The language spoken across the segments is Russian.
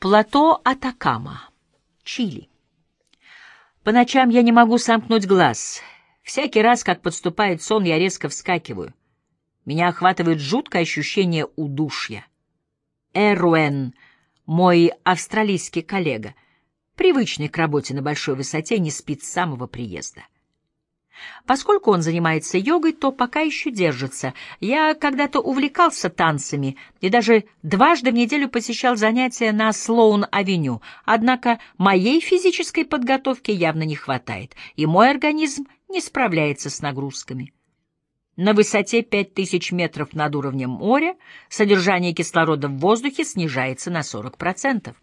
Плато Атакама, Чили. По ночам я не могу сомкнуть глаз. Всякий раз, как подступает сон, я резко вскакиваю. Меня охватывает жуткое ощущение удушья. Эруэн, мой австралийский коллега, привычный к работе на большой высоте, не спит с самого приезда. Поскольку он занимается йогой, то пока еще держится. Я когда-то увлекался танцами и даже дважды в неделю посещал занятия на Слоун-авеню, однако моей физической подготовки явно не хватает, и мой организм не справляется с нагрузками. На высоте 5000 метров над уровнем моря содержание кислорода в воздухе снижается на 40%.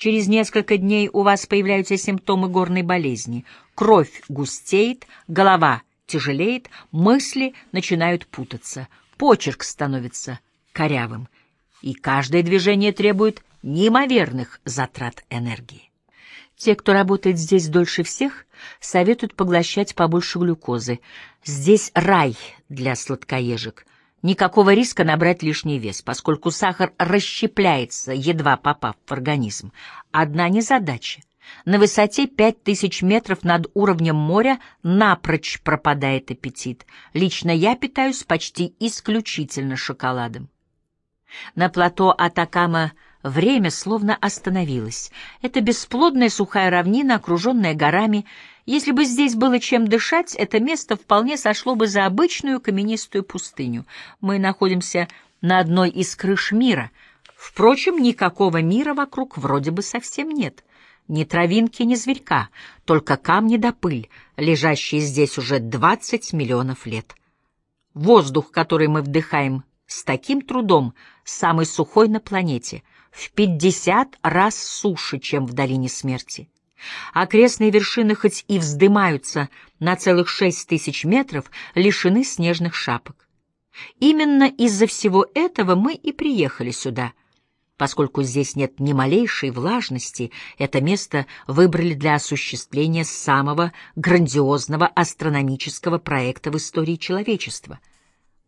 Через несколько дней у вас появляются симптомы горной болезни. Кровь густеет, голова тяжелеет, мысли начинают путаться, почерк становится корявым, и каждое движение требует неимоверных затрат энергии. Те, кто работает здесь дольше всех, советуют поглощать побольше глюкозы. Здесь рай для сладкоежек. Никакого риска набрать лишний вес, поскольку сахар расщепляется, едва попав в организм. Одна незадача. На высоте 5000 метров над уровнем моря напрочь пропадает аппетит. Лично я питаюсь почти исключительно шоколадом. На плато Атакама время словно остановилось. Это бесплодная сухая равнина, окруженная горами, если бы здесь было чем дышать, это место вполне сошло бы за обычную каменистую пустыню. Мы находимся на одной из крыш мира. Впрочем, никакого мира вокруг вроде бы совсем нет. Ни травинки, ни зверька, только камни да пыль, лежащие здесь уже двадцать миллионов лет. Воздух, который мы вдыхаем с таким трудом, самый сухой на планете, в пятьдесят раз суше, чем в долине смерти. Окрестные вершины хоть и вздымаются на целых шесть тысяч метров, лишены снежных шапок. Именно из-за всего этого мы и приехали сюда. Поскольку здесь нет ни малейшей влажности, это место выбрали для осуществления самого грандиозного астрономического проекта в истории человечества.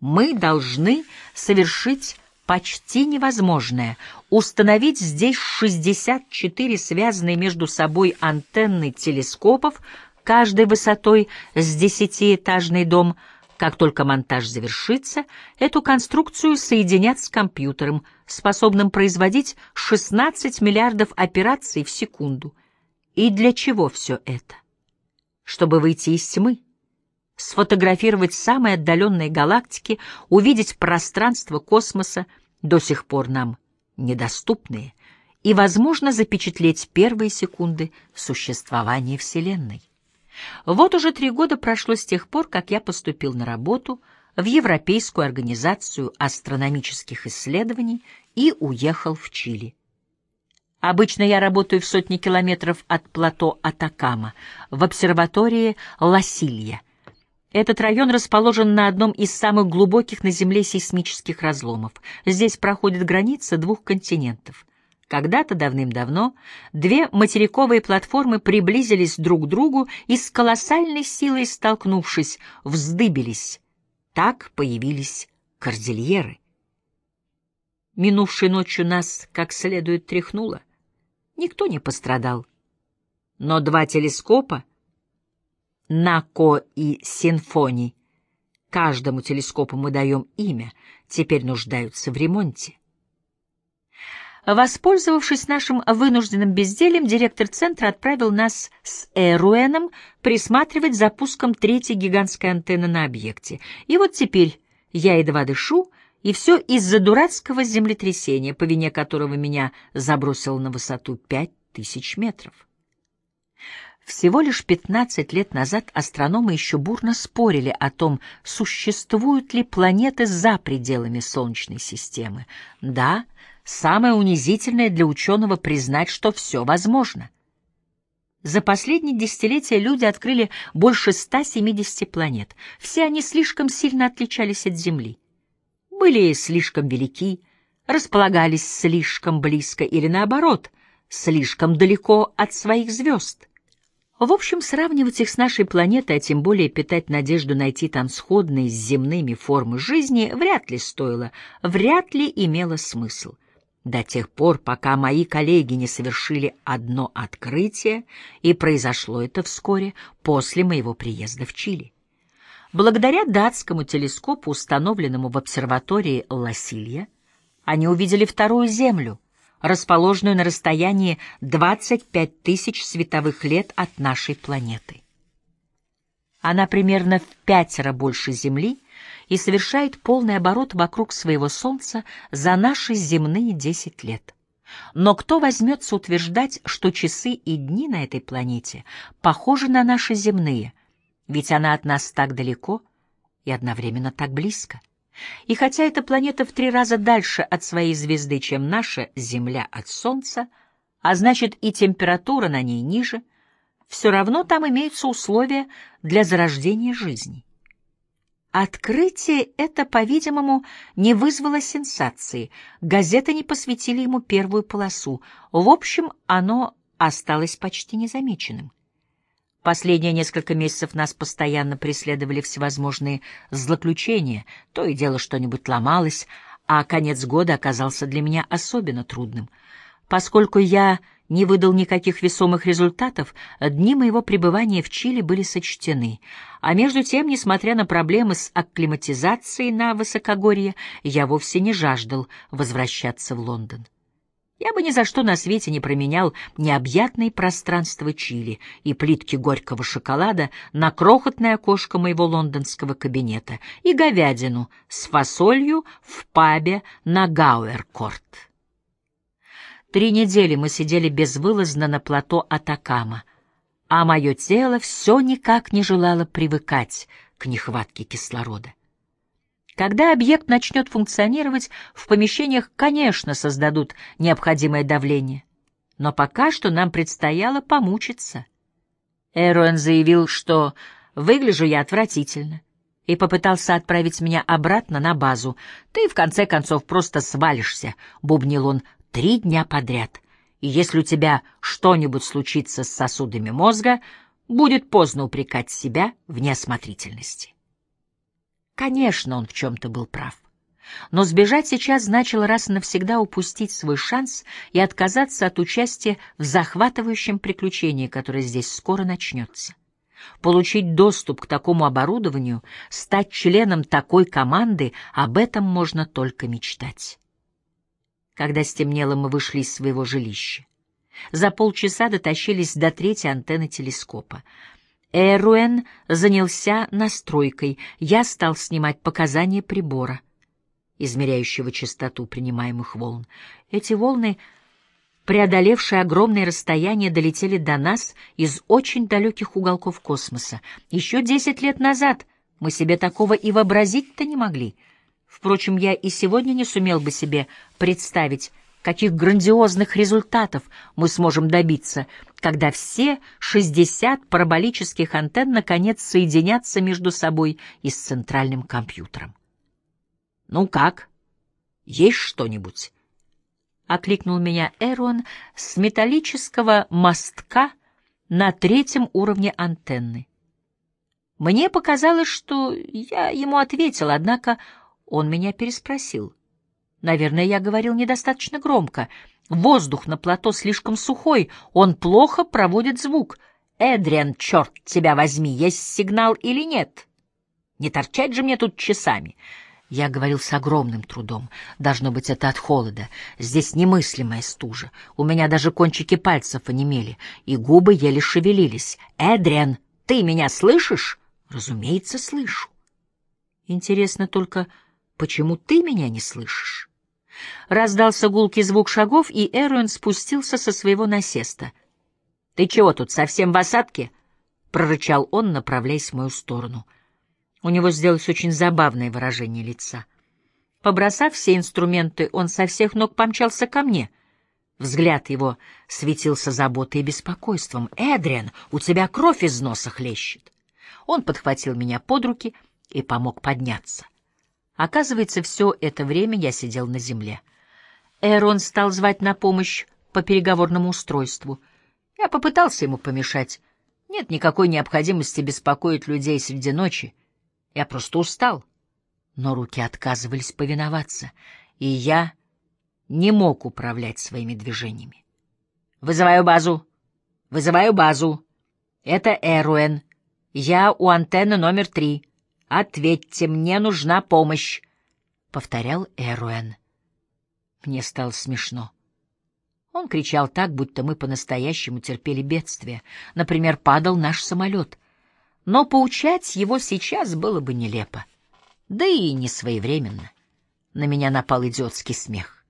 Мы должны совершить почти невозможное — установить здесь 64 связанные между собой антенны телескопов, каждой высотой с десятиэтажный дом. Как только монтаж завершится, эту конструкцию соединят с компьютером, способным производить 16 миллиардов операций в секунду. И для чего все это? Чтобы выйти из тьмы сфотографировать самые отдаленные галактики, увидеть пространство космоса, до сих пор нам недоступные, и, возможно, запечатлеть первые секунды существования Вселенной. Вот уже три года прошло с тех пор, как я поступил на работу в Европейскую организацию астрономических исследований и уехал в Чили. Обычно я работаю в сотни километров от плато Атакама, в обсерватории Ласилья — этот район расположен на одном из самых глубоких на Земле сейсмических разломов. Здесь проходит граница двух континентов. Когда-то давным-давно две материковые платформы приблизились друг к другу и с колоссальной силой столкнувшись, вздыбились. Так появились кордильеры. Минувшей ночью нас как следует тряхнуло. Никто не пострадал. Но два телескопа — Нако и Синфони. Каждому телескопу мы даем имя, теперь нуждаются в ремонте. Воспользовавшись нашим вынужденным бездельем, директор центра отправил нас с Эруэном присматривать за пуском третьей гигантской антенны на объекте. И вот теперь я едва дышу, и все из-за дурацкого землетрясения, по вине которого меня забросило на высоту пять тысяч метров. Всего лишь 15 лет назад астрономы еще бурно спорили о том, существуют ли планеты за пределами Солнечной системы. Да, самое унизительное для ученого признать, что все возможно. За последние десятилетия люди открыли больше 170 планет. Все они слишком сильно отличались от Земли. Были слишком велики, располагались слишком близко или, наоборот, слишком далеко от своих звезд. В общем, сравнивать их с нашей планетой, а тем более питать надежду найти там сходные с земными формы жизни, вряд ли стоило, вряд ли имело смысл. до тех пор, пока мои коллеги не совершили одно открытие, и произошло это вскоре после моего приезда в Чили. Благодаря датскому телескопу, установленному в обсерватории Ласилья, они увидели вторую Землю, расположенную на расстоянии 25 тысяч световых лет от нашей планеты. Она примерно в пятеро больше Земли и совершает полный оборот вокруг своего Солнца за наши земные 10 лет. Но кто возьмется утверждать, что часы и дни на этой планете похожи на наши земные, ведь она от нас так далеко и одновременно так близко? И хотя эта планета в три раза дальше от своей звезды, чем наша Земля от Солнца, а значит и температура на ней ниже, все равно там имеются условия для зарождения жизни. Открытие это, по-видимому, не вызвало сенсации, газеты не посвятили ему первую полосу, в общем, оно осталось почти незамеченным. Последние несколько месяцев нас постоянно преследовали всевозможные злоключения, то и дело что-нибудь ломалось, а конец года оказался для меня особенно трудным. Поскольку я не выдал никаких весомых результатов, дни моего пребывания в Чили были сочтены. А между тем, несмотря на проблемы с акклиматизацией на высокогорье, я вовсе не жаждал возвращаться в Лондон. Я бы ни за что на свете не променял необъятные пространства Чили и плитки горького шоколада на крохотное окошко моего лондонского кабинета и говядину с фасолью в пабе на Гауэркорт. Три недели мы сидели безвылазно на плато Атакама, а мое тело все никак не желало привыкать к нехватке кислорода. Когда объект начнет функционировать, в помещениях, конечно, создадут необходимое давление. Но пока что нам предстояло помучиться. Эруэн заявил, что выгляжу я отвратительно, и попытался отправить меня обратно на базу. «Ты, в конце концов, просто свалишься», — бубнил он, — «три дня подряд. И если у тебя что-нибудь случится с сосудами мозга, будет поздно упрекать себя в неосмотрительности». Конечно, он в чем-то был прав. Но сбежать сейчас значило раз и навсегда упустить свой шанс и отказаться от участия в захватывающем приключении, которое здесь скоро начнется. Получить доступ к такому оборудованию, стать членом такой команды, об этом можно только мечтать. Когда стемнело, мы вышли из своего жилища. За полчаса дотащились до третьей антенны телескопа. Эруэн занялся настройкой. Я стал снимать показания прибора, измеряющего частоту принимаемых волн. Эти волны, преодолевшие огромные расстояния, долетели до нас из очень далеких уголков космоса. Еще десять лет назад мы себе такого и вообразить-то не могли. Впрочем, я и сегодня не сумел бы себе представить, каких грандиозных результатов мы сможем добиться, когда все 60 параболических антенн наконец соединятся между собой и с центральным компьютером. «Ну как? Есть что-нибудь?» — окликнул меня Эрон с металлического мостка на третьем уровне антенны. Мне показалось, что я ему ответил, однако он меня переспросил — Наверное, я говорил недостаточно громко. Воздух на плато слишком сухой, он плохо проводит звук. Эдриан, черт тебя возьми, есть сигнал или нет? Не торчать же мне тут часами. Я говорил с огромным трудом. Должно быть, это от холода. Здесь немыслимая стужа. У меня даже кончики пальцев онемели, и губы еле шевелились. «Эдриан, ты меня слышишь?» «Разумеется, слышу». Интересно только, почему ты меня не слышишь? Раздался гулкий звук шагов, и Эруэн спустился со своего насеста. — Ты чего тут, совсем в осадке? — прорычал он, направляясь в мою сторону. У него сделалось очень забавное выражение лица. Побросав все инструменты, он со всех ног помчался ко мне. Взгляд его светился заботой и беспокойством. «Эдриан, у тебя кровь из носа хлещет!» Он подхватил меня под руки и помог подняться. Оказывается, все это время я сидел на земле. Эрон стал звать на помощь по переговорному устройству. Я попытался ему помешать. Нет никакой необходимости беспокоить людей среди ночи. Я просто устал. Но руки отказывались повиноваться, и я не мог управлять своими движениями. «Вызываю базу! Вызываю базу! Это Эруэн. Я у антенны номер три. Ответьте, мне нужна помощь!» — повторял Эруэн. Мне стало смешно. Он кричал так, будто мы по-настоящему терпели бедствие. Например, падал наш самолет. Но поучать его сейчас было бы нелепо. Да и не своевременно. На меня напал идиотский смех.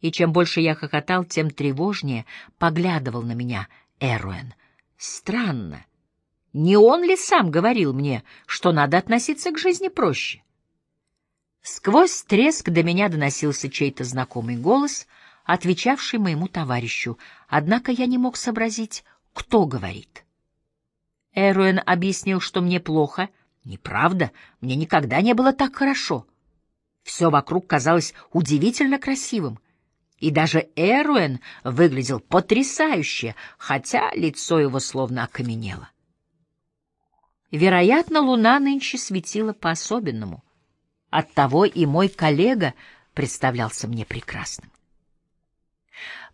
И чем больше я хохотал, тем тревожнее поглядывал на меня Эруэн. Странно. Не он ли сам говорил мне, что надо относиться к жизни проще? Сквозь треск до меня доносился чей-то знакомый голос, отвечавший моему товарищу, однако я не мог сообразить, кто говорит. Эруэн объяснил, что мне плохо. Неправда, мне никогда не было так хорошо. Все вокруг казалось удивительно красивым. И даже Эруэн выглядел потрясающе, хотя лицо его словно окаменело. Вероятно, луна нынче светила по-особенному — Оттого и мой коллега представлялся мне прекрасным.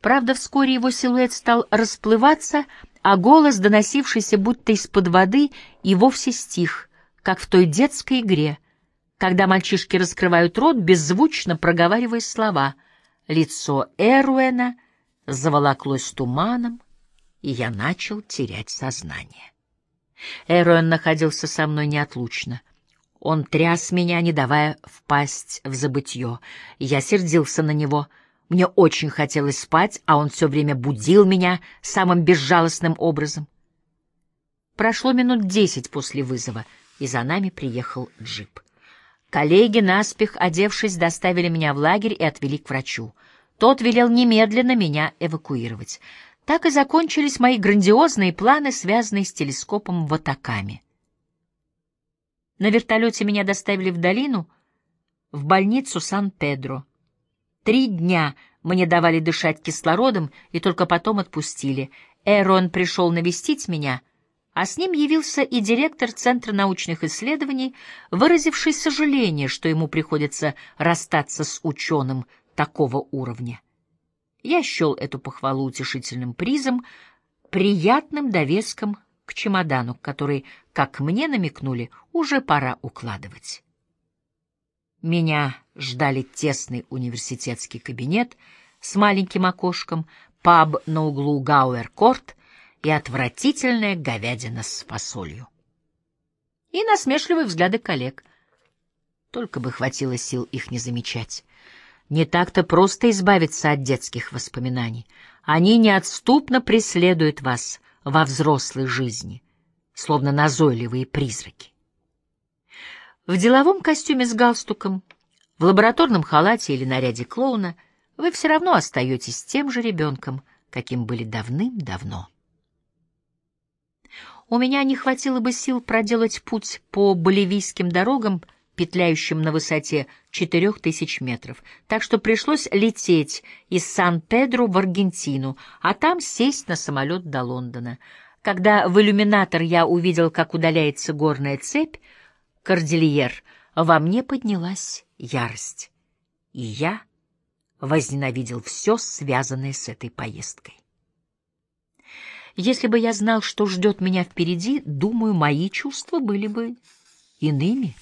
Правда, вскоре его силуэт стал расплываться, а голос, доносившийся будто из-под воды, и вовсе стих, как в той детской игре, когда мальчишки раскрывают рот, беззвучно проговаривая слова. Лицо Эруэна заволоклось туманом, и я начал терять сознание. Эруэн находился со мной неотлучно — он тряс меня, не давая впасть в забытье. Я сердился на него. Мне очень хотелось спать, а он все время будил меня самым безжалостным образом. Прошло минут десять после вызова, и за нами приехал джип. Коллеги, наспех одевшись, доставили меня в лагерь и отвели к врачу. Тот велел немедленно меня эвакуировать. Так и закончились мои грандиозные планы, связанные с телескопом в Атакаме. На вертолете меня доставили в долину, в больницу Сан-Педро. Три дня мне давали дышать кислородом и только потом отпустили. Эрон пришел навестить меня, а с ним явился и директор Центра научных исследований, выразивший сожаление, что ему приходится расстаться с ученым такого уровня. Я счел эту похвалу утешительным призом, приятным довеском к чемодану, который, как мне намекнули, уже пора укладывать. Меня ждали тесный университетский кабинет с маленьким окошком, паб на углу Гауэр-Корт и отвратительная говядина с фасолью. И насмешливые взгляды коллег. Только бы хватило сил их не замечать. Не так-то просто избавиться от детских воспоминаний. Они неотступно преследуют вас, во взрослой жизни, словно назойливые призраки. В деловом костюме с галстуком, в лабораторном халате или наряде клоуна вы все равно остаетесь тем же ребенком, каким были давным-давно. У меня не хватило бы сил проделать путь по боливийским дорогам, петляющим на высоте четырех тысяч метров, так что пришлось лететь из Сан-Педро в Аргентину, а там сесть на самолет до Лондона. Когда в иллюминатор я увидел, как удаляется горная цепь, кордильер, во мне поднялась ярость, и я возненавидел все, связанное с этой поездкой. Если бы я знал, что ждет меня впереди, думаю, мои чувства были бы иными.